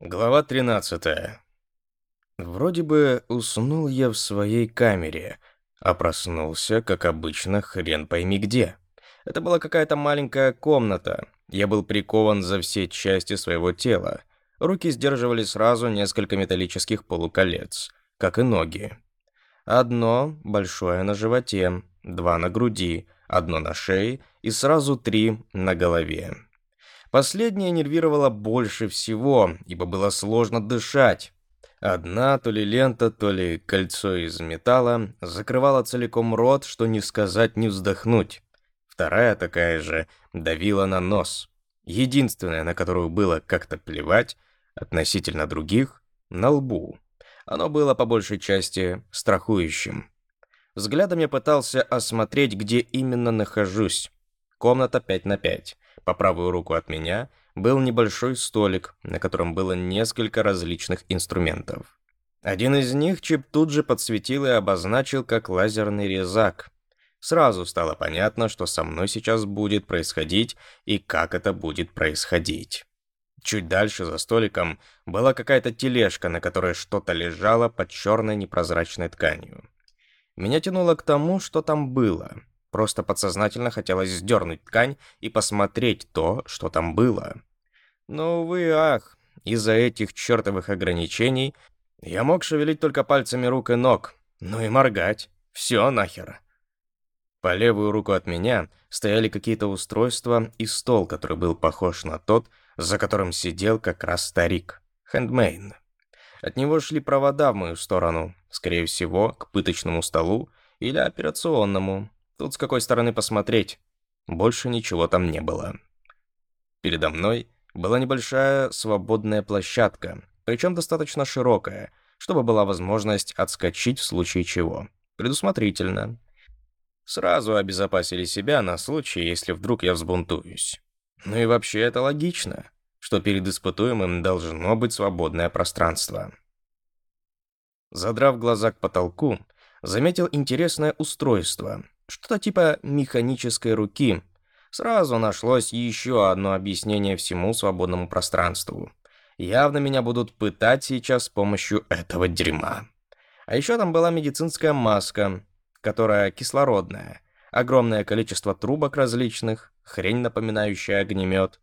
Глава 13. Вроде бы уснул я в своей камере, а проснулся, как обычно, хрен пойми где. Это была какая-то маленькая комната. Я был прикован за все части своего тела. Руки сдерживали сразу несколько металлических полуколец, как и ноги. Одно большое на животе, два на груди, одно на шее и сразу три на голове. Последнее нервировало больше всего, ибо было сложно дышать. Одна то ли лента, то ли кольцо из металла закрывала целиком рот, что не сказать, не вздохнуть. Вторая такая же давила на нос. Единственная, на которую было как-то плевать, относительно других, на лбу. Оно было по большей части страхующим. Взглядом я пытался осмотреть, где именно нахожусь. Комната 5 на 5. По правую руку от меня был небольшой столик, на котором было несколько различных инструментов. Один из них Чип тут же подсветил и обозначил как лазерный резак. Сразу стало понятно, что со мной сейчас будет происходить и как это будет происходить. Чуть дальше за столиком была какая-то тележка, на которой что-то лежало под черной непрозрачной тканью. Меня тянуло к тому, что там было — Просто подсознательно хотелось сдернуть ткань и посмотреть то, что там было. Ну Но, увы, ах, из-за этих чертовых ограничений я мог шевелить только пальцами рук и ног, ну и моргать. Все нахер. По левую руку от меня стояли какие-то устройства и стол, который был похож на тот, за которым сидел как раз старик. Хендмейн. От него шли провода в мою сторону, скорее всего, к пыточному столу или операционному. Тут с какой стороны посмотреть. Больше ничего там не было. Передо мной была небольшая свободная площадка, причем достаточно широкая, чтобы была возможность отскочить в случае чего. Предусмотрительно. Сразу обезопасили себя на случай, если вдруг я взбунтуюсь. Ну и вообще это логично, что перед испытуемым должно быть свободное пространство. Задрав глаза к потолку, заметил интересное устройство, что-то типа механической руки. Сразу нашлось еще одно объяснение всему свободному пространству. Явно меня будут пытать сейчас с помощью этого дерьма. А еще там была медицинская маска, которая кислородная, огромное количество трубок различных, хрень, напоминающая огнемет,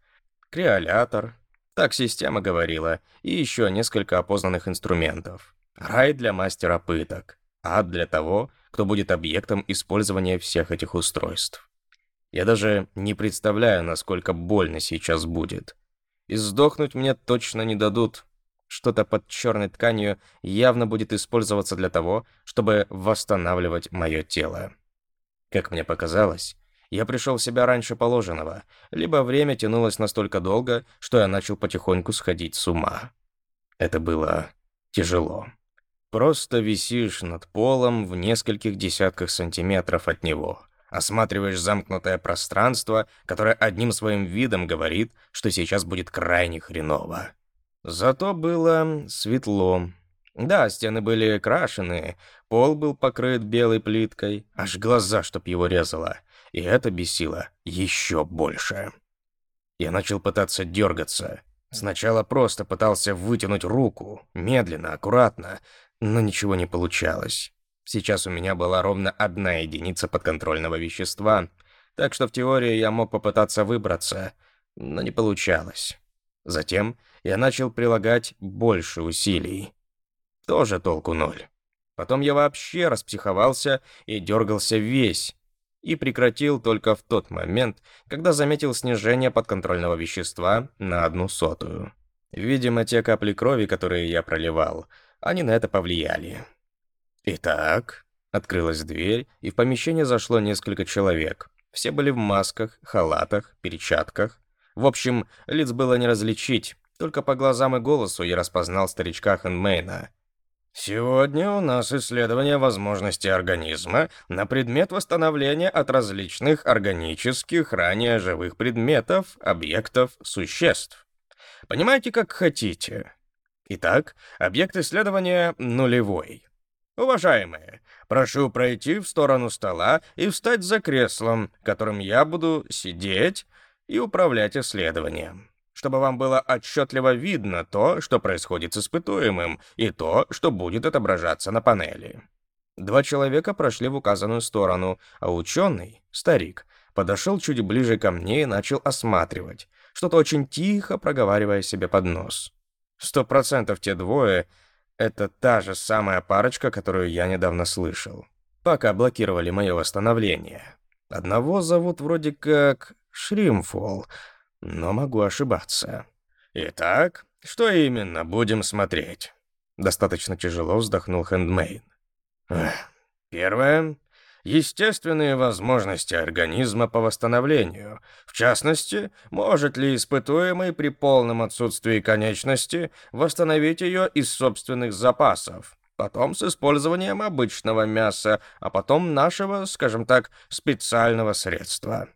креолятор, так система говорила, и еще несколько опознанных инструментов. Рай для мастера пыток, ад для того, кто будет объектом использования всех этих устройств. Я даже не представляю, насколько больно сейчас будет. И сдохнуть мне точно не дадут. Что-то под черной тканью явно будет использоваться для того, чтобы восстанавливать мое тело. Как мне показалось, я пришел в себя раньше положенного, либо время тянулось настолько долго, что я начал потихоньку сходить с ума. Это было тяжело. Просто висишь над полом в нескольких десятках сантиметров от него. Осматриваешь замкнутое пространство, которое одним своим видом говорит, что сейчас будет крайне хреново. Зато было светло. Да, стены были крашены, пол был покрыт белой плиткой, аж глаза, чтоб его резало. И это бесило еще больше. Я начал пытаться дергаться. Сначала просто пытался вытянуть руку, медленно, аккуратно, но ничего не получалось. Сейчас у меня была ровно одна единица подконтрольного вещества, так что в теории я мог попытаться выбраться, но не получалось. Затем я начал прилагать больше усилий. Тоже толку ноль. Потом я вообще распсиховался и дергался весь, и прекратил только в тот момент, когда заметил снижение подконтрольного вещества на одну сотую. Видимо, те капли крови, которые я проливал, они на это повлияли. Итак, открылась дверь, и в помещение зашло несколько человек. Все были в масках, халатах, перчатках. В общем, лиц было не различить, только по глазам и голосу я распознал старичка Хэнмейна. «Сегодня у нас исследование возможностей организма на предмет восстановления от различных органических, ранее живых предметов, объектов, существ. Понимаете, как хотите. Итак, объект исследования нулевой. Уважаемые, прошу пройти в сторону стола и встать за креслом, которым я буду сидеть и управлять исследованием, чтобы вам было отчетливо видно то, что происходит с испытуемым, и то, что будет отображаться на панели. Два человека прошли в указанную сторону, а ученый, старик, подошел чуть ближе ко мне и начал осматривать, что-то очень тихо проговаривая себе под нос. Сто процентов те двое — это та же самая парочка, которую я недавно слышал. Пока блокировали мое восстановление. Одного зовут вроде как Шримфол, но могу ошибаться. Итак, что именно будем смотреть? Достаточно тяжело вздохнул Хендмейн. Первое естественные возможности организма по восстановлению. В частности, может ли испытуемый при полном отсутствии конечности восстановить ее из собственных запасов, потом с использованием обычного мяса, а потом нашего, скажем так, специального средства.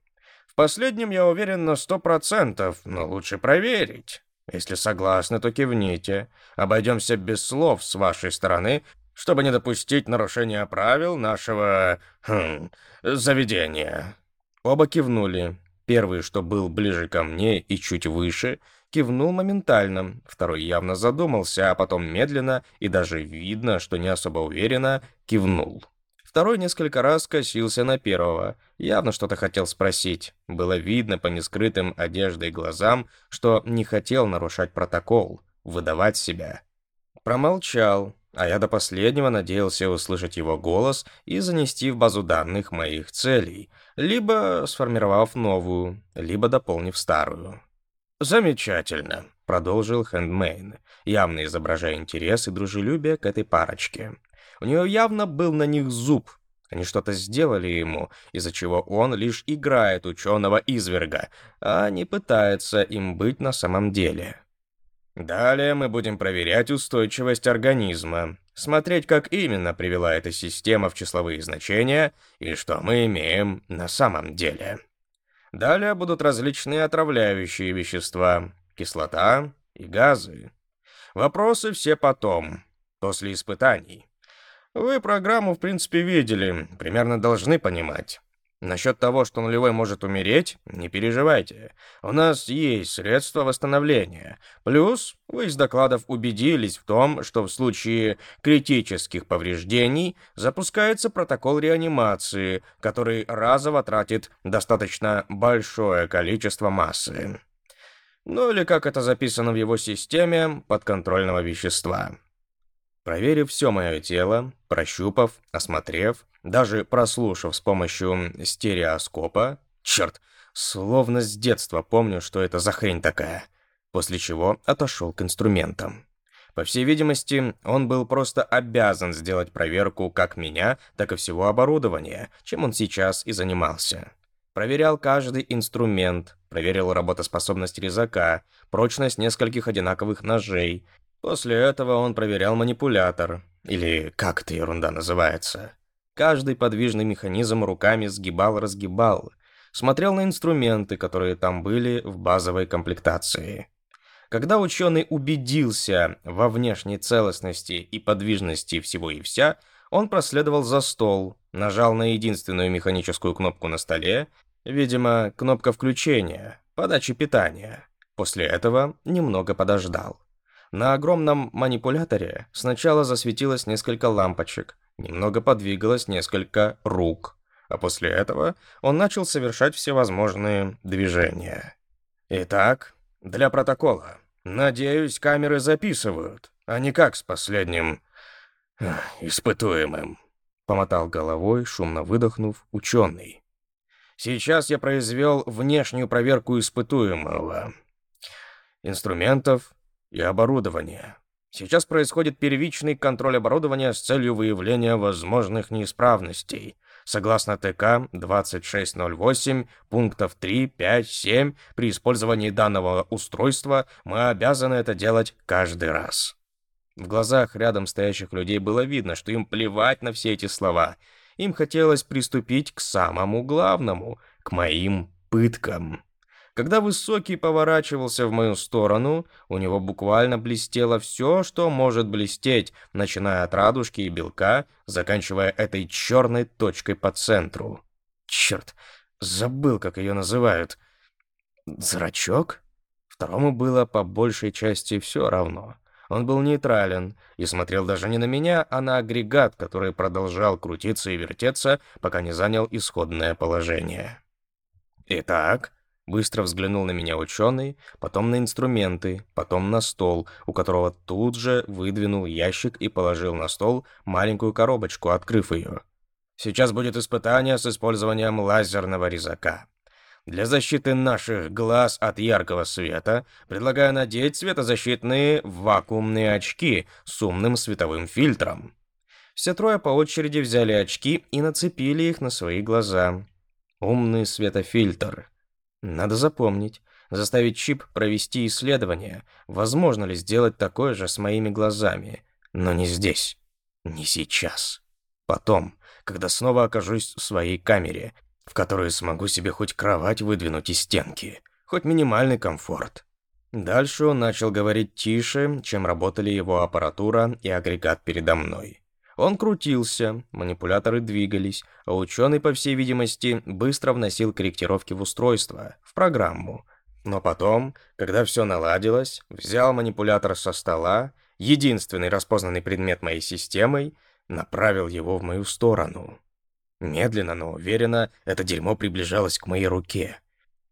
В последнем я уверен на сто процентов, но лучше проверить. Если согласны, то кивните. Обойдемся без слов с вашей стороны, чтобы не допустить нарушения правил нашего... Хм, заведения». Оба кивнули. Первый, что был ближе ко мне и чуть выше, кивнул моментально, второй явно задумался, а потом медленно и даже видно, что не особо уверенно, кивнул. Второй несколько раз косился на первого, явно что-то хотел спросить. Было видно по нескрытым одежде и глазам, что не хотел нарушать протокол, выдавать себя. Промолчал, а я до последнего надеялся услышать его голос и занести в базу данных моих целей, либо сформировав новую, либо дополнив старую. «Замечательно», — продолжил Хэндмейн, явно изображая интерес и дружелюбие к этой парочке. У нее явно был на них зуб. Они что-то сделали ему, из-за чего он лишь играет ученого-изверга, а не пытается им быть на самом деле. Далее мы будем проверять устойчивость организма, смотреть, как именно привела эта система в числовые значения и что мы имеем на самом деле. Далее будут различные отравляющие вещества, кислота и газы. Вопросы все потом, после испытаний. Вы программу, в принципе, видели, примерно должны понимать. Насчет того, что нулевой может умереть, не переживайте. У нас есть средства восстановления. Плюс вы из докладов убедились в том, что в случае критических повреждений запускается протокол реанимации, который разово тратит достаточно большое количество массы. Ну или как это записано в его системе подконтрольного вещества. Проверив все мое тело, прощупав, осмотрев, даже прослушав с помощью стереоскопа, черт, словно с детства помню, что это за хрень такая, после чего отошел к инструментам. По всей видимости, он был просто обязан сделать проверку как меня, так и всего оборудования, чем он сейчас и занимался. Проверял каждый инструмент, проверил работоспособность резака, прочность нескольких одинаковых ножей. После этого он проверял манипулятор, или как эта ерунда называется. Каждый подвижный механизм руками сгибал-разгибал. Смотрел на инструменты, которые там были в базовой комплектации. Когда ученый убедился во внешней целостности и подвижности всего и вся, он проследовал за стол, нажал на единственную механическую кнопку на столе, видимо, кнопка включения, подачи питания. После этого немного подождал. На огромном манипуляторе сначала засветилось несколько лампочек, Немного подвигалось несколько рук, а после этого он начал совершать всевозможные движения. Итак, для протокола. Надеюсь, камеры записывают, а не как с последним испытуемым. Помотал головой, шумно выдохнув, ученый. Сейчас я произвел внешнюю проверку испытуемого. Инструментов и оборудования. Сейчас происходит первичный контроль оборудования с целью выявления возможных неисправностей. Согласно ТК 2608 пунктов 3, 5, 7, при использовании данного устройства мы обязаны это делать каждый раз. В глазах рядом стоящих людей было видно, что им плевать на все эти слова. Им хотелось приступить к самому главному, к моим пыткам. Когда Высокий поворачивался в мою сторону, у него буквально блестело все, что может блестеть, начиная от радужки и белка, заканчивая этой черной точкой по центру. Черт, забыл, как ее называют. Зрачок? Второму было по большей части все равно. Он был нейтрален и смотрел даже не на меня, а на агрегат, который продолжал крутиться и вертеться, пока не занял исходное положение. «Итак», Быстро взглянул на меня ученый, потом на инструменты, потом на стол, у которого тут же выдвинул ящик и положил на стол маленькую коробочку, открыв ее. «Сейчас будет испытание с использованием лазерного резака. Для защиты наших глаз от яркого света предлагаю надеть светозащитные вакуумные очки с умным световым фильтром». Все трое по очереди взяли очки и нацепили их на свои глаза. «Умный светофильтр». Надо запомнить, заставить Чип провести исследование, возможно ли сделать такое же с моими глазами, но не здесь, не сейчас. Потом, когда снова окажусь в своей камере, в которой смогу себе хоть кровать выдвинуть из стенки, хоть минимальный комфорт. Дальше он начал говорить тише, чем работали его аппаратура и агрегат передо мной. Он крутился, манипуляторы двигались, а ученый, по всей видимости, быстро вносил корректировки в устройство, в программу. Но потом, когда все наладилось, взял манипулятор со стола, единственный распознанный предмет моей системой, направил его в мою сторону. Медленно, но уверенно это дерьмо приближалось к моей руке.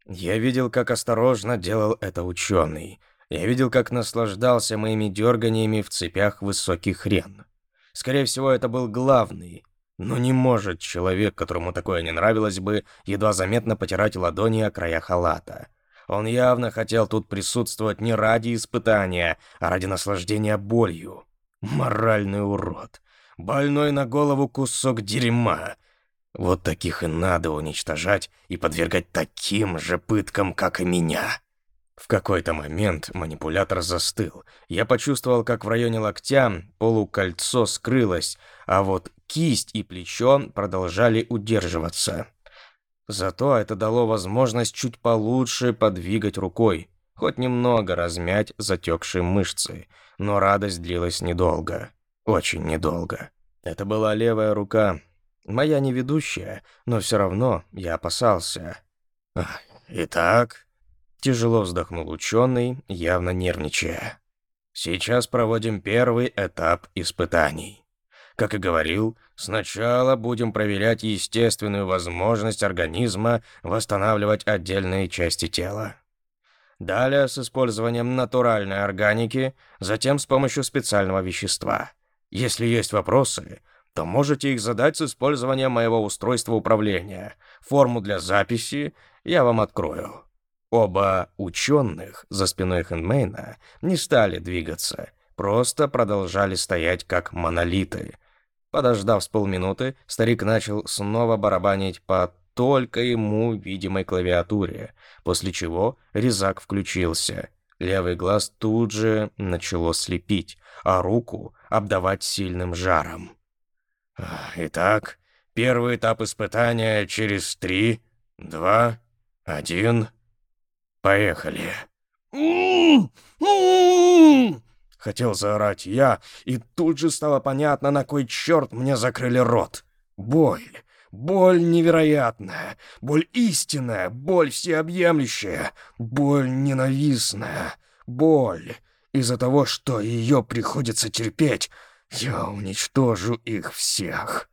Я видел, как осторожно делал это ученый. Я видел, как наслаждался моими дерганиями в цепях высоких хрен. Скорее всего, это был главный. Но не может человек, которому такое не нравилось бы, едва заметно потирать ладони о края халата. Он явно хотел тут присутствовать не ради испытания, а ради наслаждения болью. Моральный урод. Больной на голову кусок дерьма. Вот таких и надо уничтожать и подвергать таким же пыткам, как и меня. В какой-то момент манипулятор застыл. Я почувствовал, как в районе локтя полукольцо скрылось, а вот кисть и плечо продолжали удерживаться. Зато это дало возможность чуть получше подвигать рукой, хоть немного размять затекшие мышцы, но радость длилась недолго, очень недолго. Это была левая рука, моя неведущая, но все равно я опасался. «Итак», Тяжело вздохнул ученый, явно нервничая. Сейчас проводим первый этап испытаний. Как и говорил, сначала будем проверять естественную возможность организма восстанавливать отдельные части тела. Далее с использованием натуральной органики, затем с помощью специального вещества. Если есть вопросы, то можете их задать с использованием моего устройства управления. Форму для записи я вам открою. Оба ученых за спиной Хэндмейна не стали двигаться, просто продолжали стоять как монолиты. Подождав с полминуты, старик начал снова барабанить по только ему видимой клавиатуре, после чего резак включился. Левый глаз тут же начало слепить, а руку обдавать сильным жаром. «Итак, первый этап испытания через три, два, один...» Поехали. Хотел заорать я, и тут же стало понятно, на кой черт мне закрыли рот. Боль. Боль невероятная, боль истинная, боль всеобъемлющая, боль ненавистная, боль. Из-за того, что ее приходится терпеть, я уничтожу их всех.